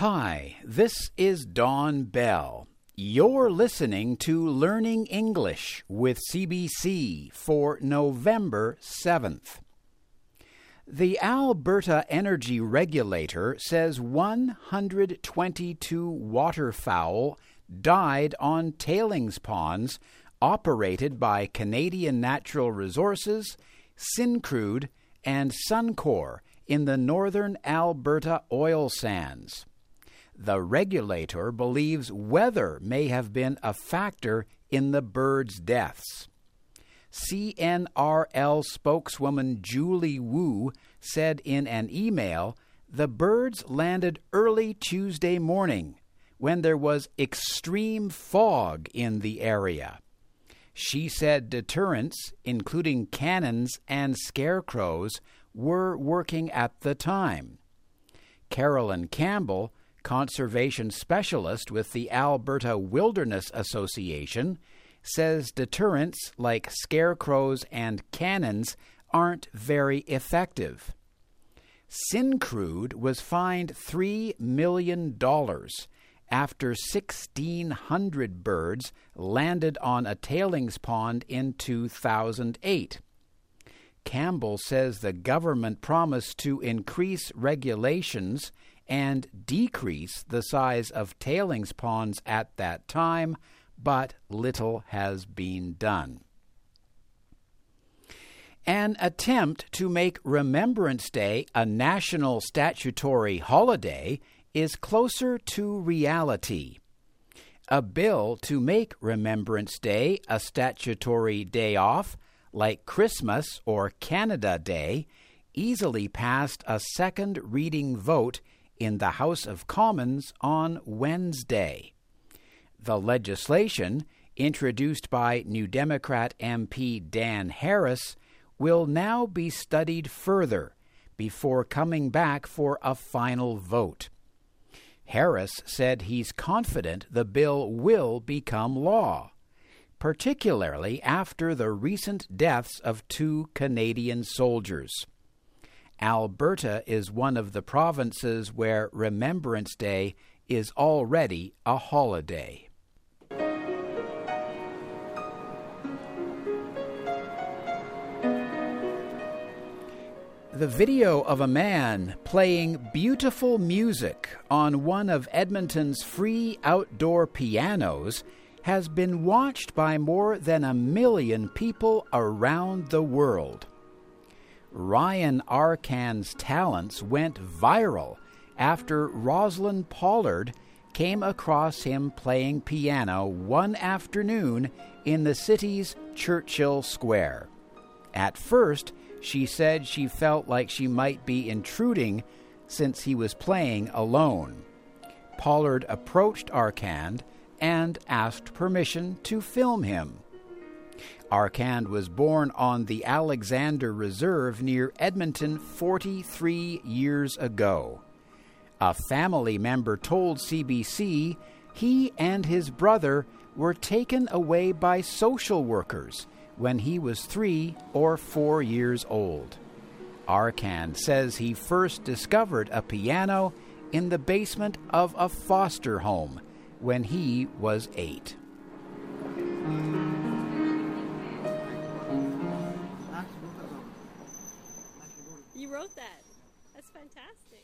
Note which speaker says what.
Speaker 1: Hi, this is Don Bell. You're listening to Learning English with CBC for November 7th. The Alberta Energy Regulator says 122 waterfowl died on tailings ponds operated by Canadian Natural Resources, Syncrude, and Suncor in the northern Alberta oil sands. The regulator believes weather may have been a factor in the birds' deaths. CNRL spokeswoman Julie Wu said in an email the birds landed early Tuesday morning when there was extreme fog in the area. She said deterrents, including cannons and scarecrows, were working at the time. Carolyn Campbell, conservation specialist with the Alberta Wilderness Association, says deterrents like scarecrows and cannons aren't very effective. Syncrude was fined $3 million after 1,600 birds landed on a tailings pond in 2008. Campbell says the government promised to increase regulations and decrease the size of tailings ponds at that time, but little has been done. An attempt to make Remembrance Day a national statutory holiday is closer to reality. A bill to make Remembrance Day a statutory day off, like Christmas or Canada Day, easily passed a second reading vote in the House of Commons on Wednesday. The legislation, introduced by New Democrat MP Dan Harris, will now be studied further before coming back for a final vote. Harris said he's confident the bill will become law, particularly after the recent deaths of two Canadian soldiers. Alberta is one of the provinces where Remembrance Day is already a holiday. The video of a man playing beautiful music on one of Edmonton's free outdoor pianos has been watched by more than a million people around the world. Ryan Arcand's talents went viral after Rosalind Pollard came across him playing piano one afternoon in the city's Churchill Square. At first, she said she felt like she might be intruding since he was playing alone. Pollard approached Arcand and asked permission to film him. Arcand was born on the Alexander Reserve near Edmonton 43 years ago. A family member told CBC he and his brother were taken away by social workers when he was three or four years old. Arcand says he first discovered a piano in the basement of a foster home when he was eight. fantastic.